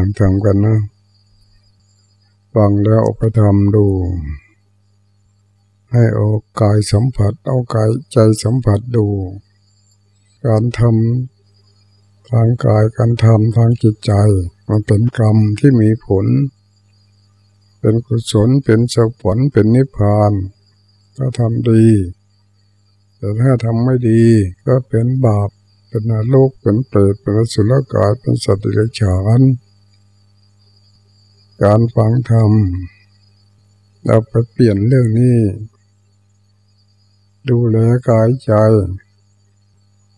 ฟังทำกันนะ ฟังแล้วเอาไปทำดู ให้เอากายสัมผัส เอากายใจสัมผัสดู การทำทางกายการทำทางจิตใจ มันเป็นกรรมที่มีผล เป็นกุศลเป็นสผลเป็นนิพพานก็ทำดี แต่ถ้าทำไม่ดีก็เป็นบาป เป็นนรกเป็นเปรตเป็นสุรกายเป็นสัตว์เดรัจฉาน การฟังธรรม เราไปเปลี่ยนเรื่องนี้ ดูแลกายใจ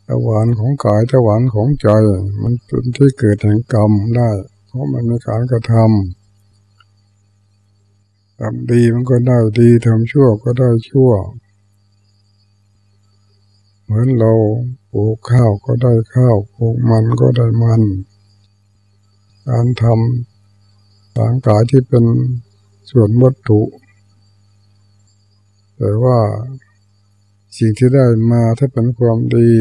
ตะวันของกายตะวันของใจ มันเป็นที่เกิดแห่งกรรมได้ เพราะมันมีการกระทำทำดีมันก็ได้ดีทำชั่วก็ได้ชั่ว เหมือนเราปลูกข้าวก็ได้ข้าวปลูกมันก็ได้มัน การทำ ร่างกายที่เป็นส่วนวัตถุ แต่ว่าสิ่งที่ได้มาถ้าเป็นความดี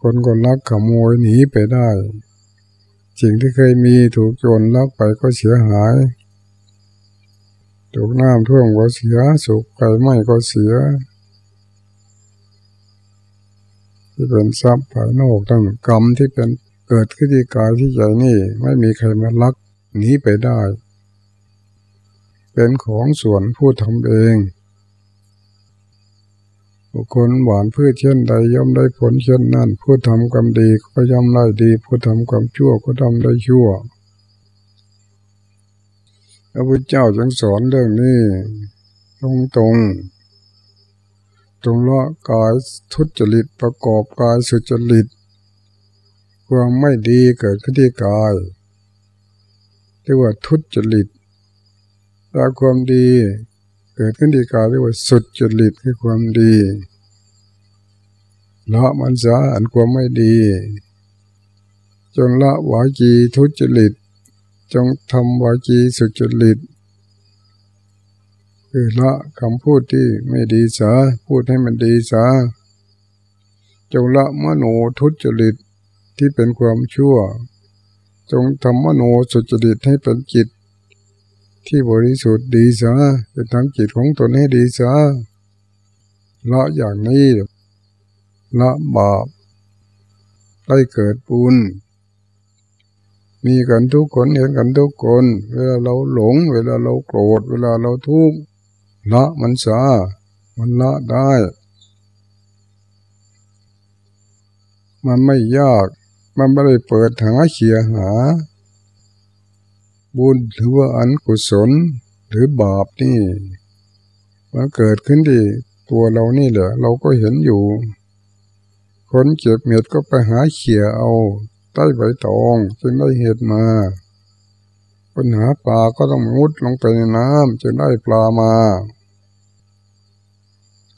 คนก็ลักขโมยหนีไปได้ สิ่งที่เคยมีถูกโจรลักไปก็เสียหาย ถูกน้ำท่วมก็เสียสุกไฟไหม้ก็เสีย ที่เป็นทรัพย์ภายนอกตั้งกรรมที่เป็นเกิดขึ้นที่กายที่ใจนี่ไม่มีใครมาลัก หนีไปได้ เป็นของส่วนผู้ทำเอง บุคคลหวานพืชเช่นใดย่อมได้ผลเช่นนั้น ผู้ทำความดีก็ย่อมได้ดี ผู้ทำความชั่วก็ทำได้ชั่วพระพุทธเจ้าจึงสอนเรื่องนี้ตรงตรงตรงละกายทุจริตประกอบกายสุจริตความไม่ดีเกิดขึ้นที่กาย เรียกว่าทุจริตถ้าความดี เกิดขึ้นที่กาเรียกว่าสุดจริตคือความดีละมันสาอันความไม่ดี จงละวาจีทุจริต จงทำวาจีสุจริตคือละคำพูดที่ไม่ดีสาพูดให้มันดีสาจงละมโนทุจริตที่เป็นความชั่ว จงทำมโนสุจริตให้เป็นจิต ที่บริสุทธิ์ดีซะเป็นทำจิตของตนให้ดีซะละอย่างนี้ละบาปได้เกิดปุญมีกันทุกคนเห็นกันทุกคน เวลาเราหลง เวลาเราโกรธ เวลาเราทุกข์ละมันซะมันละได้ มันไม่ยาก มันไม่ได้เปิดหาเขียหา บุญหรือว่าอันกุศลหรือบาปนี่มันเกิดขึ้นที่ตัวเรานี่แหละเราก็เห็นอยู่ คนเจ็บเม็ดก็ไปหาเขียเอา ใต้ใบตองจึงได้เหตุมาคนหาปลาก็ต้องมุดลงไปในน้ำจึงได้ปลามา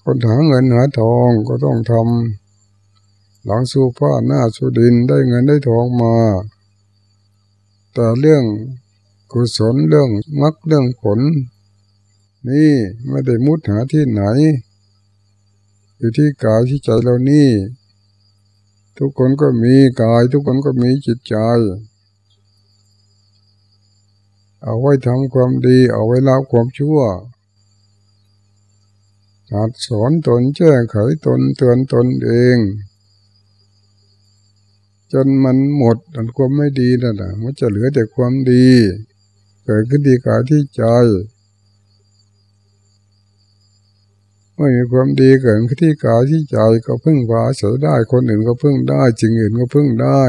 คนหาเงินหาทองก็ต้องทำ หลังสู้ผ้าหน้าสู้ดินได้เงินได้ทองมา แต่เรื่องกุศลเรื่องมักเรื่องผล นี่ไม่ได้มุดหาที่ไหน อยู่ที่กายที่ใจเรานี่ ทุกคนก็มีกาย ทุกคนก็มีจิตใจ เอาไว้ทำความดี เอาไว้ละความชั่วหัดสอนตนแจ้งไขตนเตือนตนเอง จนมันหมดอันความไม่ดีนั่นแหละมันจะเหลือแต่ความดี เกิดขึ้นดีกายที่ใจเมื่อมีความดีเกิดขึ้นที่กายที่ใจก็พึ่งพาเสียได้คนอื่นก็พึ่งได้จริงอื่นก็พึ่งได้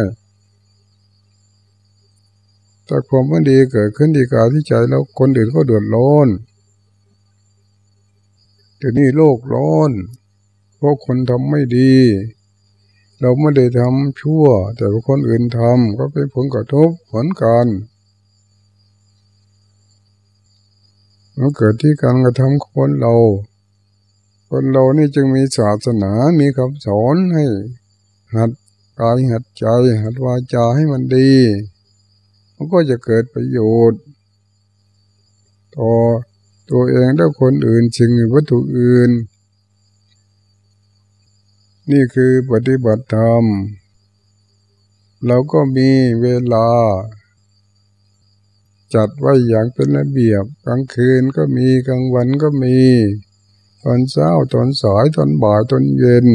ถ้าความไม่ดีเกิดขึ้นที่กายที่ใจแล้วคนอื่นก็เดือดร้อนเดี๋ยวนี้โลกร้อนเพราะคนทำไม่ดี เราไม่ได้ทำชั่ว แต่คนอื่นทำก็เป็นผลกระทบผลการมันเกิดที่การกระทำคนเรา คนเรานี่จึงมีศาสนา มีคำสอนให้ หัดกายหัดใจ หัดวาจาให้มันดี มันก็จะเกิดประโยชน์ ต่อตัวเองและคนอื่นสิ่งวัตถุอื่น นี่คือปฏิบัติธรรม เราก็มีเวลา จัดไว้อย่างเป็นระเบียบกลางคืนก็มีกลางวันก็มี ตอนเช้าตอนสายตอนบ่ายตอนเย็น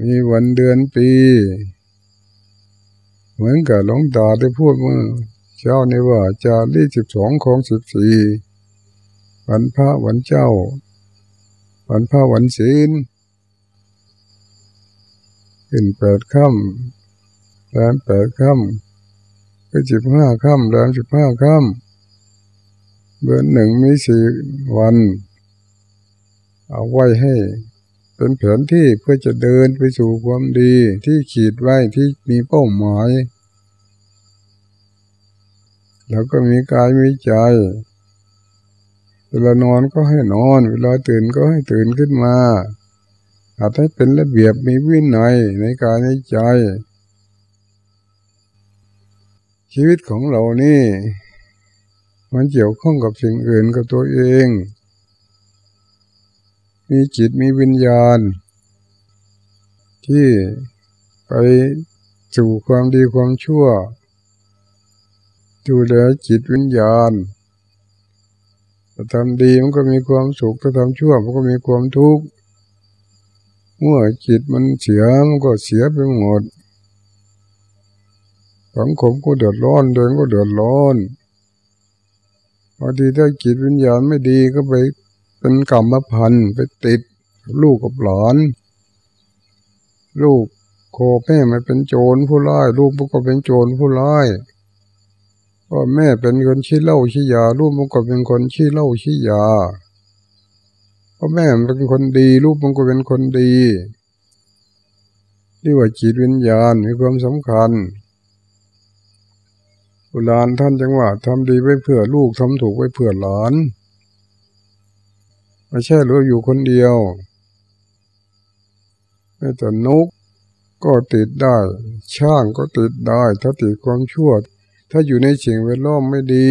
มีวันเดือนปี เหมือนกับหลวงตาได้พูดเมื่อเช้านี้ว่าจารีสิบสองของสิบสี่วันพระวันเจ้า วันพระวันศีลขึ้นแปดค่ำแรมแปดค่ำก็สิบห้าค่ำแรมสิบห้าค่ำเดือนหนึ่งมีสี่วัน เอาไว้ให้เป็นแผนที่เพื่อจะเดินไปสู่ความดีที่ขีดไว้ที่มีเป้าหมาย แล้วก็มีกายมีใจ เวลานอนก็ให้นอน เวลาตื่นก็ให้ตื่นขึ้นมาอาจให้เป็นระเบียบมีวินัยในกายในใจ ชีวิตของเรานี่ มันเกี่ยวข้องกับสิ่งอื่นกับตัวเอง มีจิตมีวิญญาณ ที่ไปสู่ความดีความชั่วดูแลจิตวิญญาณ ถ้าทำดีมันก็มีความสุขถ้าทำชั่วมันก็มีความทุกข์เมื่อจิตมันเสียมันก็เสียไปหมดสังคมก็เดือดร้อนเดินก็เดือดร้อนบางทีถ้าจิตวิญญาณไม่ดีก็ไปเป็นกรรมพันธ์ไปติดลูกกับหลาน ลูกโคแม่ม่เป็นโจรผู้ร้าย ลูกก็เป็นโจรผู้ร้าย พ่อแม่เป็นคนชี้เล่าชี้ยาลูกมันก็เป็นคนชี้เล่าชี้ยาพ่อแม่เป็นคนดีลูกมันก็เป็นคนดีเรียกว่าจิตวิญญาณมีความสำคัญโบราณท่านจังว่าทำดีไว้เพื่อลูกทำถูกไว้เพื่อหลานไม่ใช่เราอยู่คนเดียวแม้แต่นกก็ติดได้ ช่างก็ติดได้ ถ้าติดความชั่ว ถ้าอยู่ในสิ่งแวดล้อมไม่ดี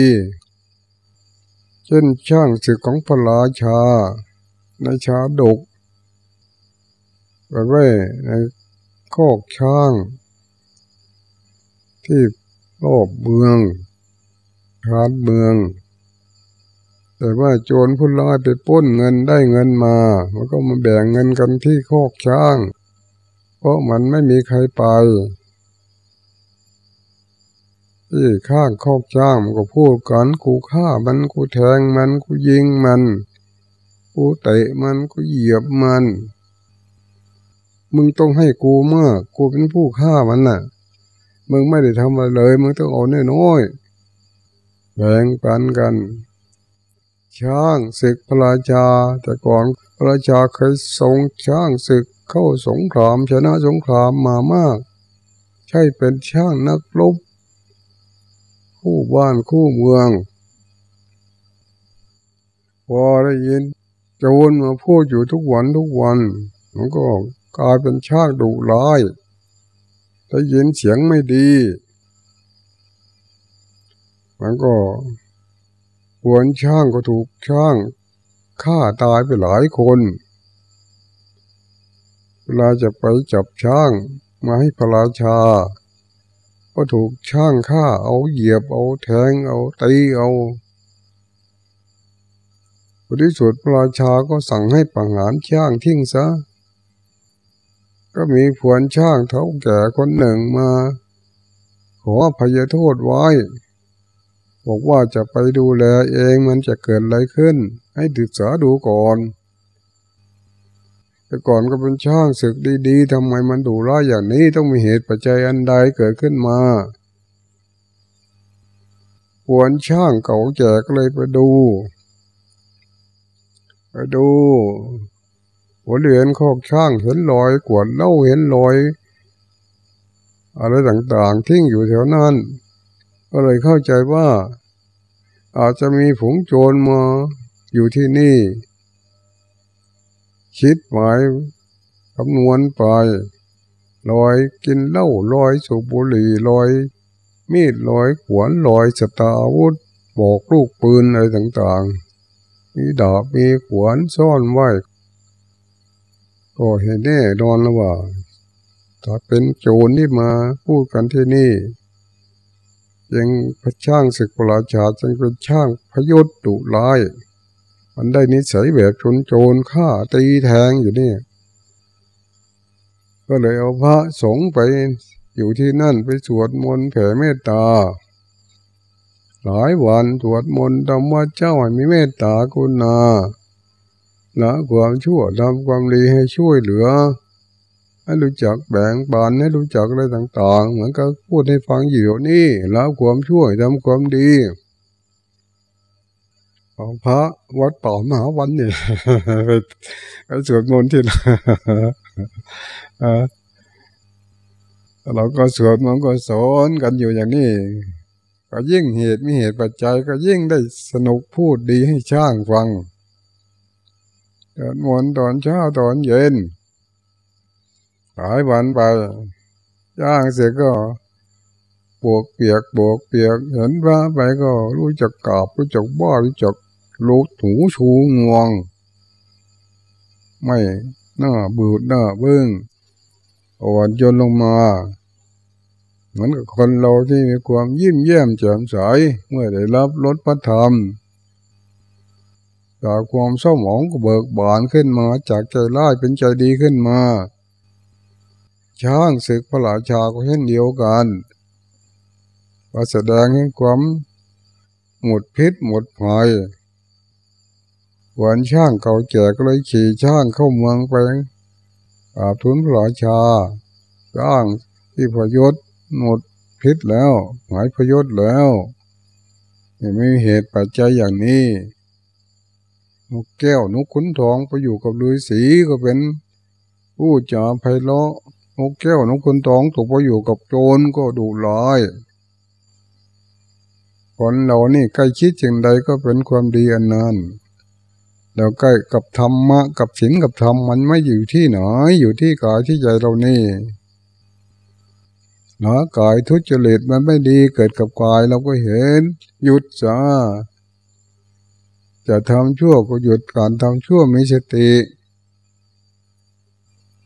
เช่นช่างศึกของพระราชา ในชาดกไปไว้ในโคกช้าง ที่รอบเมืองชานเมือง แต่ว่าโจรผู้ร้ายไปป้นเงินได้เงินมา มันก็มาแบ่งเงินกันที่โคกช้าง เพราะมันไม่มีใครไป ที่ข้างคอกช้างมันก็พูดกันกูฆ่ามันกูแทงมันกูยิงมัน กูเตะมันกูเหยียบมัน มึงต้องให้กูเมื่อกูเป็นผู้ฆ่ามันน่ะ มึงไม่ได้ทำอะไรเลย มึงต้องเอาน้อยแบ่งปันกัน ช้างศึกพระราชา แต่ก่อนพระราชาเคยส่งช้างศึกเข้าสงครามชนะสงครามมามาก ใช่เป็นช้างนักรบ คู่บ้านคู่เมือง พอได้ยินโจรมาพูดอยู่ทุกวันทุกวัน มันก็กลายเป็นชากดุร้ายถ้ยินเสียงไม่ดี มันก็หวนช่างก็ถูกช่างฆ่าตายไปหลายคน เวลาจะไปจับช่างมาให้พระราชา ก็ถูกช่างฆ่าเอาเหยียบเอาแทงเอาตีเอาบริสุทธิ์พระราชาก็สั่งให้ปังหารช่างทิ้งซะ ก็มีผวนช่างเท่าแก่คนหนึ่งมา ขอพยโทษไว้ บอกว่าจะไปดูแลเองมันจะเกิดอะไรขึ้น ให้ศึกษาดูก่อน แต่ก่อนก็เป็นช่างศึกดีๆทำไมมันดูร้ายอย่างนี้ต้องมีเหตุปัจจัยอันใดเกิดขึ้นมาผวนช่างเก่าแก่ก็เลยไปดู ไปดูหัวเหรือนคอกช่างเห็นรอยกวดเล่าเห็นรอย อะไรต่างๆทิ้งอยู่แถวนั้น ก็เลยเข้าใจว่า อาจจะมีผงโจรมาอยู่ที่นี่ คิดหมายคำนวณไปลอยกินเหล้าลอยสูบบุหรี่ลอย มีดลอยขวานลอยสตาอาวุธบอกลูกปืนอะไรต่างๆ มีดาบมีขวานซ่อนไว้ ก็เห็นแน่นอนแล้วว่าถ้าเป็นโจรที่มาพูดกันที่นี่ ยังพระช่างศึกปราชาจึงเป็นช่างพยศดุร้าย มันได้นิสัยแบบชนโจรฆ่าตีแทงอยู่นี่ ก็เลยเอาพระสงฆ์ไปอยู่ที่นั่นไปสวดมนต์แผ่เมตตา หลายวันสวดมนต์ทำว่าเจ้าให้มีเมตตาคุณาละความชั่วทำความดีให้ช่วยเหลือ ให้รู้จักแบ่งบานให้รู้จักอะไรต่าง ๆ เหมือนกับพูดให้ฟังอยู่นี่ละความชั่วทำความดี ของพระวัดป่ามหาวันนี่ไปสวดมนต์ที่เราก็สวดมันก็สอนกันอยู่อย่างนี้ ก็ยิ่งเหตุมีเหตุปัจจัยก็ยิ่งได้สนุกพูดดีให้ช่างฟังสวดมนต์ตอนเช้าตอนเย็นหลายวันไปย่างเสร็จก็บวกเปียกบวกเปียกเห็นว่าไปก็รู้จักกาบรู้จักบ้ารู้จัก ลูถูชูงวง ไม่หน้าบูดหน้าเบื้องอ่อนโยนลงมาเหมือนกับคนเราที่มีความยิ้มแย้มแจ่มใสเมื่อได้รับรสพระธรรมจากความเศร้าหมองก็เบิกบานขึ้นมา จากใจร้ายเป็นใจดีขึ้นมา ช้างศึกพระราชาก็เช่นเดียวกันว่าแสดงให้ความหมดพิษหมดภัย วันช่างเก่าแก่ก็เลยขี่ช่างเข้าเมืองไปอาบทุนพระราชาช่างที่พยศหมดพิษแล้ว หายพยศแล้วไม่มีเหตุปัจจัยอย่างนี้นกแก้วนกขุนทองไปอยู่กับฤาษีก็เป็นผู้จาไพเราะนกแก้วนกขุนทองตกไปอยู่กับโจรก็ดูร้ายคนเรานี่ใกล้คิดจึงใดก็เป็นความดีอันนั้น แล้วใกล้กับธรรมะกับศีลกับธรรมมันไม่อยู่ที่ไหนอยู่ที่กายที่ใจเรานี่หนากายทุจริตมันไม่ดีเกิดกับกายเราก็เห็น หยุดซะจะทำชั่วก็หยุดการทำชั่วมีสติ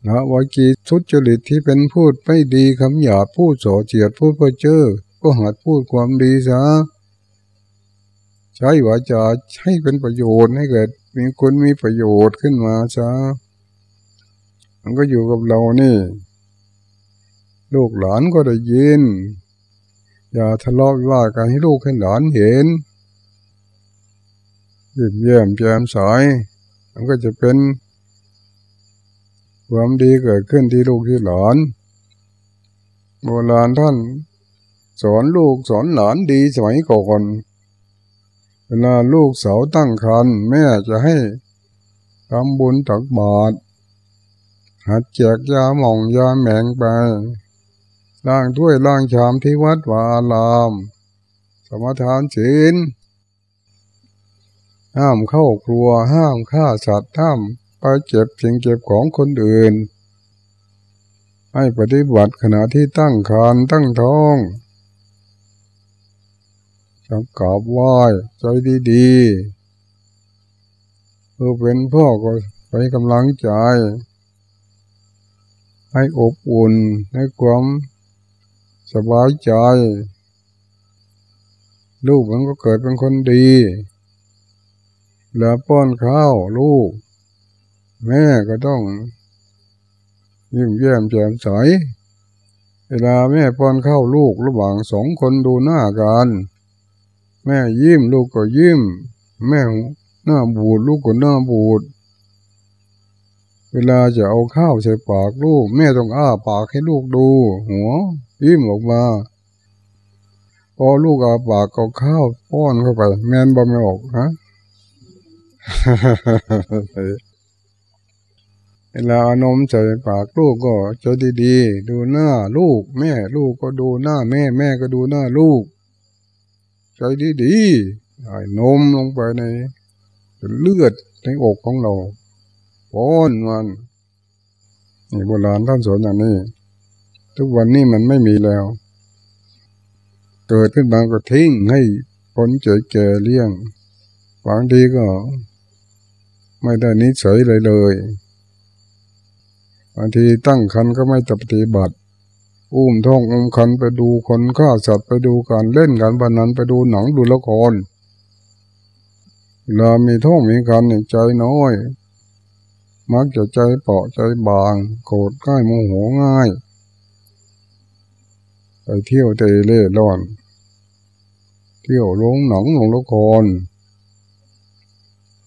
นะวากีทุจริตที่เป็นพูดไม่ดีคำหยาพูดโสเจียดพูดเพื่อเจอก็หัดพูดความดีซะใช้วาจาให้เป็นประโยชน์ให้เกิด มีคนมีประโยชน์ขึ้นมาซะมันก็อยู่กับเรานี่ ลูกหลานก็ได้ยิน อย่าทะเลาะวิวากันให้ลูกให้หลานเห็นยิ้มแย้มแจ่มใสมันก็จะเป็นความดีเกิดขึ้นที่ลูกที่หลานโบราณท่าน สอนลูกสอนหลานดีสมัยก่อน วลาลูกสาวตั้งคันแม่จะให้ทำบุญตักบาตรหัดแจกยาหม่องยาแมงไปล้างถ้วยล้างชามที่วัดวาลาม สมทานศีลห้ามเข้าครัวห้ามฆ่าสัตว์ห้ามไปเก็บสิ่งเก็บของคนอื่น ให้ปฏิบัติขณะที่ตั้งคานตั้งท้อง จำกราบไหว้ใจดีๆเพื่อเป็นพ่อก็ไปกำลังใจ ให้อบอุ่นให้ความสบายใจ ลูกมันก็เกิดเป็นคนดีแล้วป้อนข้าวลูก แม่ก็ต้องยิ้มแย้มแจ่มใสเวลาแม่ป้อนข้าวลูกระหว่างสองคนดูหน้ากัน แม่ยิ้มลูกก็ยิ้ม แม่หน้าบูดลูกก็หน้าบูด เวลาจะเอาข้าวใส่ปากลูก แม่ต้องอ้าปากให้ลูกดู หัว ยิ้มออกมาพอลูกอาปากก็ข้าวป้อนเข้าไป แม่นบ่ไม่ออกฮะเวลาอนมใส่ปากลูกก็จะดีๆ ดูหน้าลูก แม่ลูกก็ดูหน้าแม่ แม่ก็ดูหน้าลูก ใจดีๆใส่นมลงไปในเลือดในอกของเราป้อนมันนี่โบราณท่านสอนอย่างนี้ ทุกวันนี้มันไม่มีแล้ว เกิดขึ้นมาก็ทิ้งให้คนเจ๋แก่เลี้ยงบางทีก็ ไม่ได้นิสัยเลยเลยบางทีตั้งคันก็ไม่ปฏิบัติ อุ้มท้องอุ้มคันไปดูคนฆ่าสัตว์ไปดูการเล่นการพนันไปดูหนังดูละครเวลามีท้องมีคันใจน้อย มักจะใจเปาะใจบาง โกรธง่ายโมโหง่าย ไปเที่ยวเตะเล่ร่อน เที่ยวลงหนังลงละคร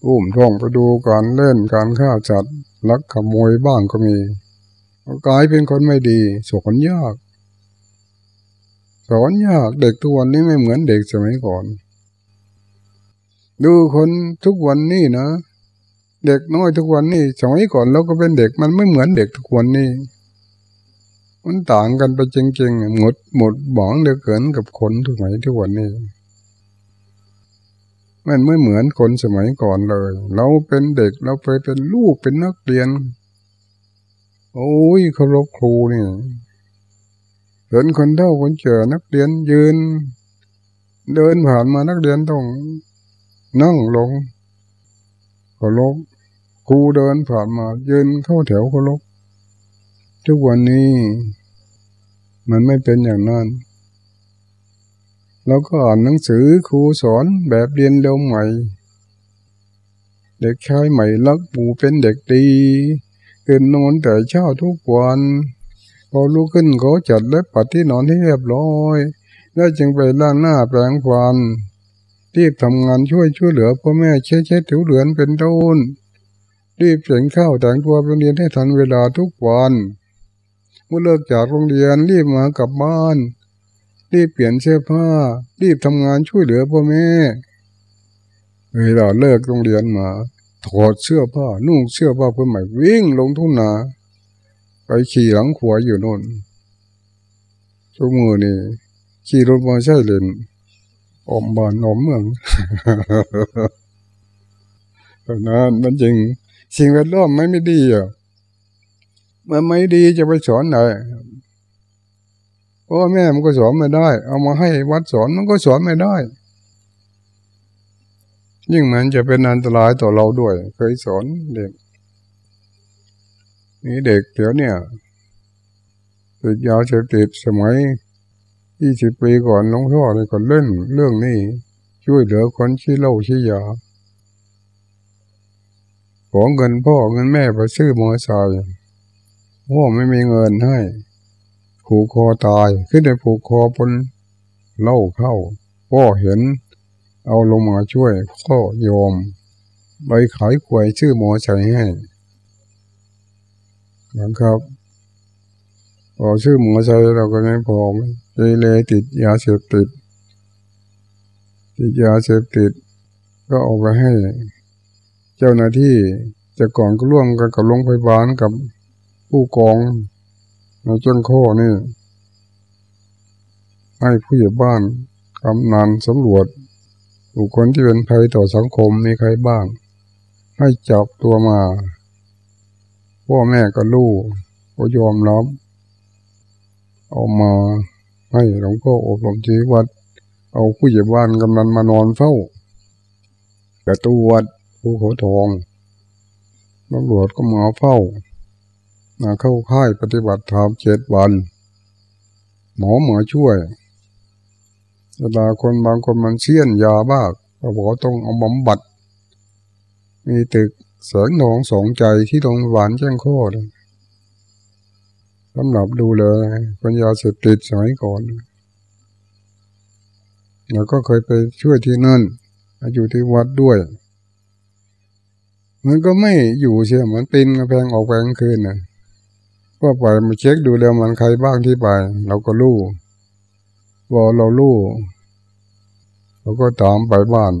อุ้มท้องไปดูการเล่นการฆ่าสัตว์ลักขโมยบ้างก็มี กลายเป็นคนไม่ดีสอนยาก สอนยากเด็กทุกวันนี้ไม่เหมือนเด็กสมัยก่อน ดูคนทุกวันนี้นะ เด็กน้อยทุกวันนี้สมัยก่อนเราก็เป็นเด็กมันไม่เหมือนเด็กทุกวันนี้มันต่างกันไปจริงๆหมดหมดบองเหลือเกินกับคนทุกสมัยทุกวันนี้ มันไม่เหมือนคนสมัยก่อนเลย เราเป็นเด็กเราไปเป็นลูกเป็นนักเรียน โอ้ยเคารพครูนี่เห็นคนเท่าคนเจอนักเรียนยืน เดินผ่านมานักเรียนต้องนั่งลงเคารพครูเดินผ่านมา ยืนเข้าแถวเคารพทุกวันนี้ มันไม่เป็นอย่างนั้นเราก็อ่านหนังสือครูสอนแบบเรียนเร็วใหม่ เด็กชายใหม่รักปูเป็นเด็กดี ตื่นนอนแต่เช้าทุกวันพอลุกขึ้นเขาจัดและปัดที่นอนให้เรียบร้อย แล้วจึงไปล้างหน้าแปรงฟันรีบทำงานช่วยช่วยเหลือพ่อแม่เช็ดเช็ดผิวเหลือนเป็นต้นรีบเสียงข้าวแต่งตัวไปเรียนให้ทันเวลาทุกวัน เมื่อเลิกจากโรงเรียนรีบมากลับบ้าน รีบเปลี่ยนเสื้อผ้า รีบทำงานช่วยเหลือพ่อแม่เวลาเลิกโรงเรียนมา ถอดเสื้อผ้านุ่งเสื้อผ้าเพื่อใหม่วิ่งลงทุ่งนาไปขี่หลังขวาอยู่น่นทุกมือนี่ขี่รถมาใช่เลนอมบานอมเมืองตอนนั้นมันจริง สิ่งแวดล้อมไม่ไม่ดีอะมันไม่ดีจะไปสอนไหนเพราะแม่มันก็สอนไม่ได้ เอามาให้วัดสอนมันก็สอนไม่ได้ ยิ่งมันจะเป็นอันตรายต่อเราด้วย เคยสอนเด็กนี่เด็กเดี๋ยวเนี่ยติดยาเสพติดสมัยยี่สิบปีก่อนหลวงพ่อเลยก็เล่นเรื่องนี้ ช่วยเหลือคนชี้เล่าชี้ยาขอเงินพ่อเงินแม่ไปซื้อมอเตอร์ไซค์พ่อไม่มีเงินให้ ผูกคอตายขึ้นในผูกคอบนเล่าเข้า พ่อเห็น เอาลงมาช่วยพ่อยอมไปขายขวยชื่อหมอใช้ให้นะครับพอชื่อหมอใช้เราก็ไม่พอเยเลยติดยาเสพติด ติดยาเสพติด ก็เอาไปให้ เจ้าหน้าที่จะก่อนก็ร่วมกันกับโรงพยาบาลกับผู้กองในจนข้อนี่ให้ผู้ใหญ่บ้านกำนันสำรวจ บุคคลที่เป็นภัยต่อสังคมมีใครบ้าง ให้จับตัวมา พ่อแม่ก็ลูกก็ยอมรับเอามาให้หลวงพ่ออบรมชีวัด เอาผู้ใหญ่บ้านกำนันมานอนเฝ้ากระตูวัดผู้เขาทองตำรวจก็มาเฝ้ามาเข้าค่ายปฏิบัติธรรมเจ็ดวัน หมอหมอช่วย เวลาคนบางคนมันเชี่ยนยาบ้าก็บอกต้องเอาบำบัด มีตึกเสริงหนองสองใจที่โรงพยาบาลแจ้งข้อเลยสำหรับดูเลยปัญญาเสพติดสมัยก่อนแล้วก็เคยไปช่วยที่นั่นอยู่ที่วัดด้วยมันก็ไม่อยู่เชียมันปีนกระแพงออกแพงคืนนะก็ไปมาเช็คดูแล้วมันใครบ้างที่ไป เราก็รู้ พอเรารู้เราก็ตามไปบ้าน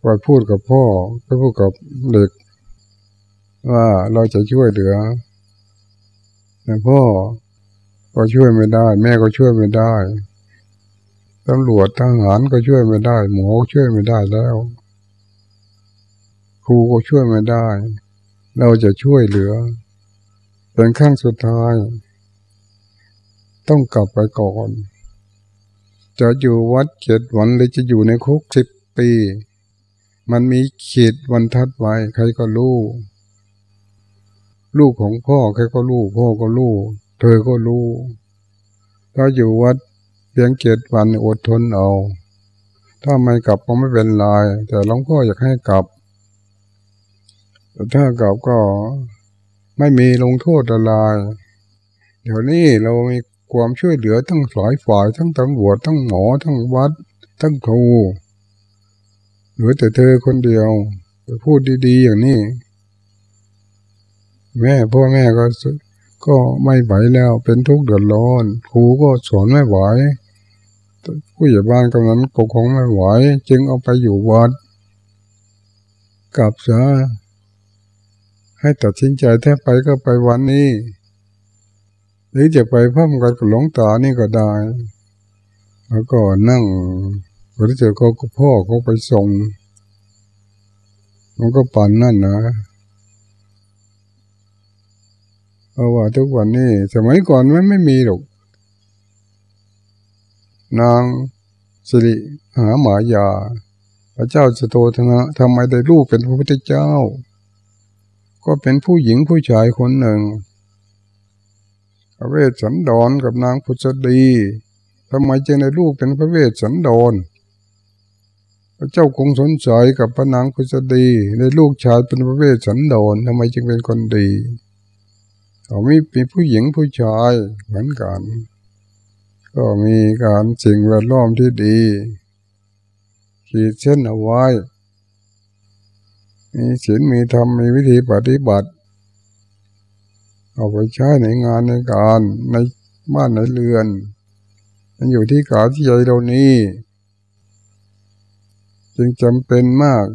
ไปพูดกับพ่อไปพูดกับเด็ก ว่าเราจะช่วยเหลือแต่พ่อก็ช่วยไม่ได้ แม่ก็ช่วยไม่ได้ตำรวจทหารก็ช่วยไม่ได้ หมอช่วยไม่ได้แล้ว ครูก็ช่วยไม่ได้ เราจะช่วยเหลือเป็นขั้งสุดท้าย ต้องกลับไปก่อน จะอยู่วัดเจ็ดวันหรือจะอยู่ในคุกสิบปี มันมีขีดวันทัดไว้ ใครก็รู้ ลูกของพ่อใครก็รู้ พ่อก็รู้ เธอก็รู้ถ้าอยู่วัดเพียงเจ็ดวันอดทนเอา ถ้าไม่กลับก็ไม่เป็นไร แต่หลวงพ่ออยากให้กลับ แต่ถ้ากลับก็ไม่มีลงโทษอะไร เดี๋ยวนี้เรามี ความช่วยเหลือทั้งหลายฝ่ายทั้งตำรวจทั้งหมอทั้งวัด ทั้งครูหลือแต่เธอคนเดียวพูดดี ๆ อย่างนี้ แม่พ่อแม่ก็ก็ไม่ไหวแล้วเป็นทุกข์เดือดร้อน ครูก็สอนไม่ไหวผู้ใหญ่บ้านกำนันปกครองไม่ไหวจึงเอาไปอยู่วัดกลับซะให้ตัดสินใจแทบไปก็ไปวันนี้ หรือจะไปพ่อมกันกับหลวงตานี่ก็ได้ แล้วก็นั่งพระเจ้าก็พ่อเขาไปส่ง มันก็ปั่นนั่นนะเพราะว่าทุกวันนี้สมัยก่อนมันไม่มีหรอก นางสิริหาหมายา พระเจ้าสโตธนะทำไมได้ลูกเป็นพระพุทธเจ้า ก็เป็นผู้หญิงผู้ชายคนหนึ่ง พระเวสสันดรกับนางพุทธดีทำไมจึงได้ลูกเป็นพระเวสสันดร พระเจ้าคงสนใจกับพระนางพุทธดีในลูกชายเป็นพระเวสสันดรทำไมจึงเป็นคนดีเขามีมีผู้หญิงผู้ชายเหมือนกัน ก็มีการสิ่งแวดล้อมที่ดีขีดเส้นเอาไว้ มีศีลมีธรรมมีวิธีปฏิบัติ เอาไปใช้ในงานในการในบ้านในเรือน มันอยู่ที่กาที่ใจเรานี้ จึงจำเป็นมาก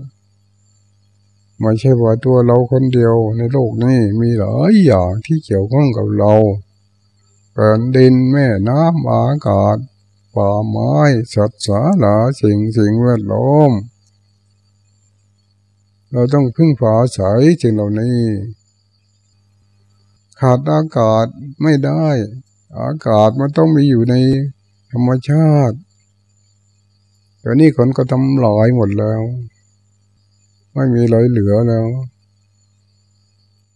ไม่ใช่ว่าตัวเราคนเดียวในโลกนี้มีหลายอย่างที่เกี่ยวข้องกับเราแผ่นดินแม่น้ำอากาศ ป่าไม้สัตว์สาหลาสิ่งสิ่งแวดล้อม เราต้องพึ่งพาสายสิ่งเหล่านี้ ขาดอากาศไม่ได้ อากาศมันต้องมีอยู่ในธรรมชาติแต่นี่คนก็ทำลายหมดแล้ว ไม่มีอะไรเหลือแล้ว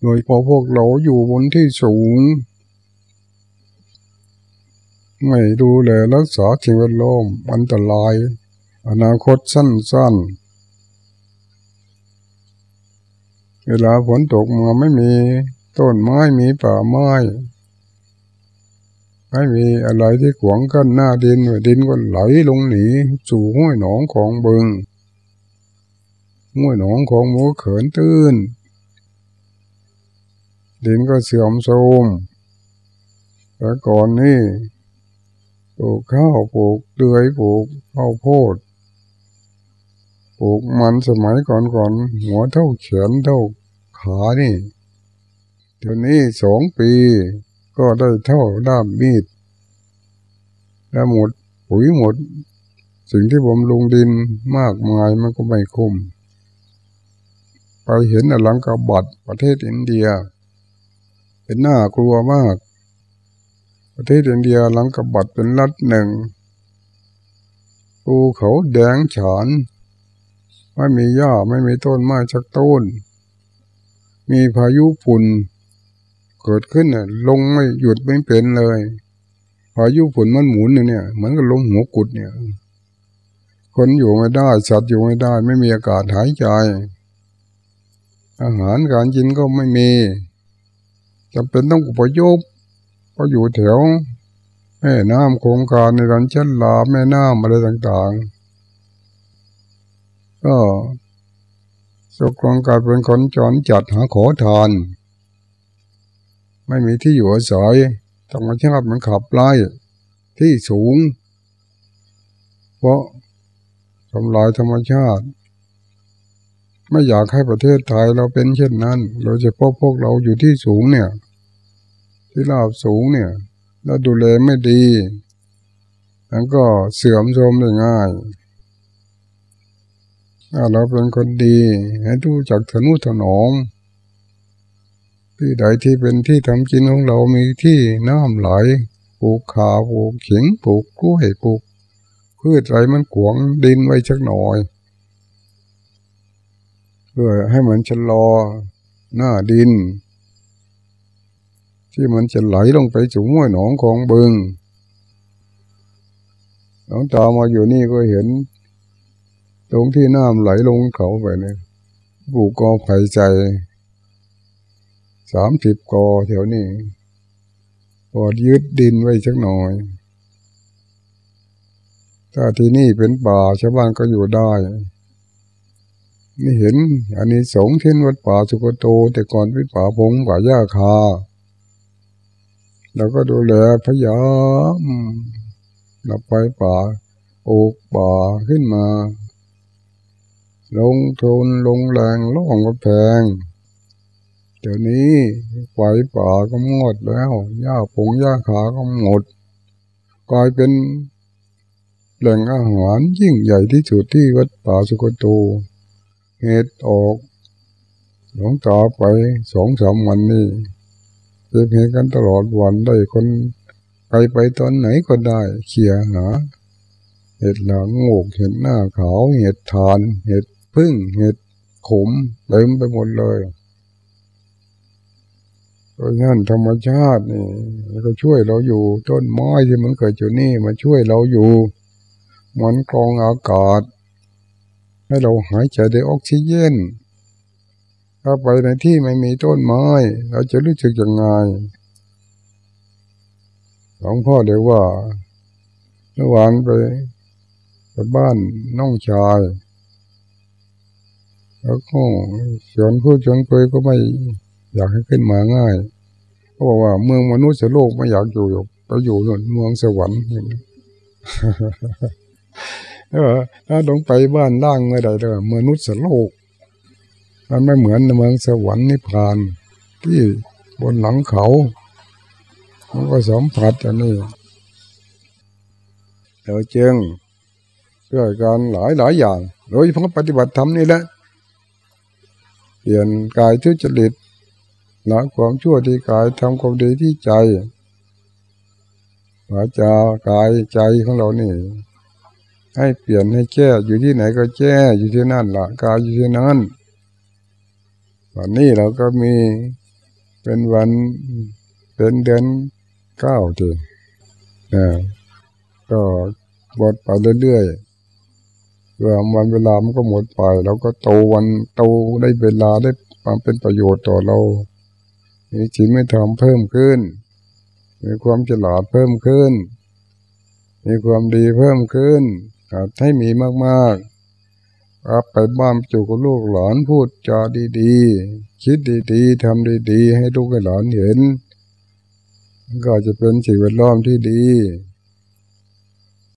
โดยพอพวกเราอยู่บนที่สูง ไม่ดูแลรักษาสิ่งแวดล้อมอันตราย อนาคตสั้นๆ เวลาฝนตกมาไม่มี ต้นไม้มีป่าไม้ ไม่มีอะไรที่ขวางกั้นหน้าดินดินก็ไหลลงหนีสู่ห้วยหนองของบึงห้วยหนองของหมูเขินตื้น ดินก็เสื่อมโทรมแต่ก่อนนี่ปลูกข้าวปลูกเดือยปลูกข้าวโพดปลูกมันสมัยก่อนก่อนหัวเท่าเขียนเท่าขานี่ เดี๋ยวนี้สองปีก็ได้เท่าด้ามมีดแล้หมดปุ๋ยหมด สิ่งที่ผมลงดินมากมายมันก็ไม่คุ้มไปเห็นอลังกบัดประเทศอินเดีย เป็นหน้ากลัวมาก ประเทศอินเดียลังกบัดเป็นรัฐหนึ่งภูเขาแดงฉานไม่มีหญ้าไม่มีต้นไม้สักต้น มีพายุฝุ่น เกิดขึ้นเนี่ยลงไม่หยุดไม่เป็นเลยพายุฝนมันหมุนเนี่ยเหมือนกับลมหัวกุดเนี่ย คนอยู่ไม่ได้สัตว์อยู่ไม่ได้ ไม่มีอากาศหายใจ อาหารการกินก็ไม่มีจำเป็นต้องอุปยบก็อยู่แถวแม่น้ำโครงการในรันเชนลาแม่น้ำอะไรต่างๆ ก็สุกองการเป็นคนจรจัดหาขอทาน ไม่มีที่อยู่อาศัยธรรมชาติมันขับไล่ที่สูง เพราะทำลายธรรมชาติ ไม่อยากให้ประเทศไทยเราเป็นเช่นนั้น โดยเฉพาะพวกเราอยู่ที่สูงเนี่ย ที่ราบสูงเนี่ยแล้วดูแลไม่ดีแล้วก็เสื่อมโทรมได้ง่ายถ้าเราเป็นคนดี ให้ดูจากถนุถนอม ที่ใดที่เป็นที่ทำกินของเรามีที่น้ำไหลปลูกขาปลูกขิงปลูกกล้วยปลูกพืชอะไรมันขวงดินไว้สักหน่อย เพื่อให้มือนชะลอหน้าดิน ที่มันจะไหลลงไปสู่ห้วยหนองของบึงหลวงตามาอยู่นี่ก็เห็น ตรงที่น้ำไหลลงเขาไปเนี่ยปลูกกอไผ่ใจ สามสิบกอแถวนี้พอยึดดินไว้สักหน่อย ถ้าที่นี่เป็นป่าชาวบ้านก็อยู่ได้ นี่เห็น อันนี้สงเช่นวัดป่าสุกโต แต่ก่อนเป็นป่าพงป่าหญ้าคาเราก็ดูแลพยายามเราไปป่าโอกป่าขึ้นมา ลงทุนลงแรงล่องกระแพงเดี๋ยวนี้ไฟป่าก็หมดแล้วหญ้าผงหญ้าขาก็หมด กลายเป็นแหล่งอาหารยิ่งใหญ่ที่สุดที่วัดป่าสุกโตเหตุออกหลงตาไปสองสามวันนี่เจ็บเหตุกันตลอดวันได้คนไปไปตอนไหนก็ได้เขี่ยหาเห็ดหลังโงกเห็ดหน้าขาวเห็ดทาน เห็ดพึ่งเห็ดขมเต็มไปหมดเลย เพราะงั้นธรรมชาตินี่ก็ช่วยเราอยู่ต้นไม้ที่มันเกิดอยู่นี่มาช่วยเราอยู่มันกรองอากาศ ให้เราหายใจได้ออกซิเจนถ้าไปในที่ไม่มีต้นไม้ เราจะรู้สึกยังไงหลวงพ่อเดี๋ยวว่าเมื่อวานไปไปบ้านน้องชาย แล้วก็ชวนพูดชวนคุยก็ไม่ อยากให้ขึ้นมาง่ายเขาบอกว่าเมืองมนุษย์โลกไม่อยากอยู่ไปอยู่นเมืองสวรรค์เออถ้าลงไปบ้านล่างเมื่อใดเลยมนุษย์โลก มันไม่เหมือนเมืองสวรรค์นิพพาน ที่บนหลังเขามันก็สัมผัสอันนี้เดี๋ยวจึงช่วยกันหลายหลายอย่าง โดยเฉพาะปฏิบัติธรรมนี่แหละ เปลี่ยนกายทุจริต ละความชั่วที่กายทำความดีที่ใจวาจากายใจของเรานี่ ให้เปลี่ยนให้แก้อยู่ที่ไหนก็แก้อยู่ที่นั่นละกายอยู่ที่นั่นวันนี้เราก็มีเป็นวันเป็นเดือนเก้าทีนะก็หมดไปเรื่อยๆเพื่อวันเวลามันก็หมดไปเราก็โตวันโตได้เวลาได้ความเป็นประโยชน์ต่อเรา มีจิตไม่ทำเพิ่มขึ้น มีความฉลาดเพิ่มขึ้น มีความดีเพิ่มขึ้นให้มีมากๆอับไปบ้านจูกลูกหลานพูดจาดีๆ คิดดีๆทำดีๆ ให้ลูกหลานเห็น ก็จะเป็นสิ่งแวดล้อมที่ดี